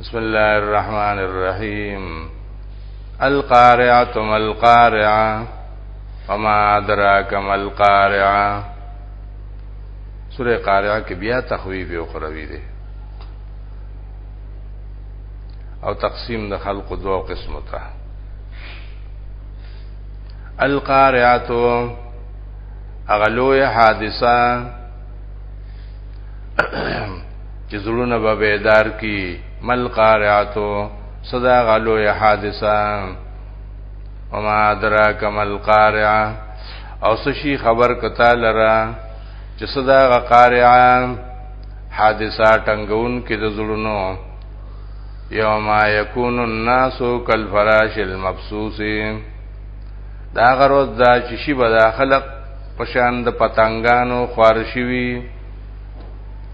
بسم الله الرحمن الرحیم القارعه ما القارعه وما ادراک ما القارعه سوره قارعه کې بیا تخویف او خروی دی او تقسیم د خلق دوه قسمه ته القارعه اغلوه حادثه چې زړونه به بیدار کی مل قارعتو صدا غلو یا حادثه وما ادراک مل قارعه او سشي خبر کتا لرا چې صدا غ قارعه حادثه ټنګون کې د زړونو یوم یکون الناس کالفراش المبسوس دا غروز دا چې شی به خلق پشان د پتنګانو خوارشوي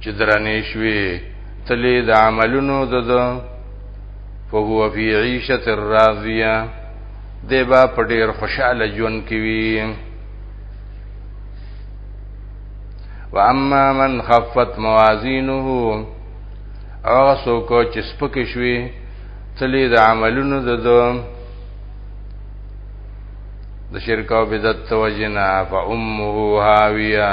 چې درنې شوي تلې د عملونو د ده فهو فی عیشت الراضیه دی با په ډیر خوشاله ژوند کې وي واما من خفت موازینه هغه څوک چې سپک شوي تلې د عملونو د ده د شرک او بدعت توجنا فامه هاویه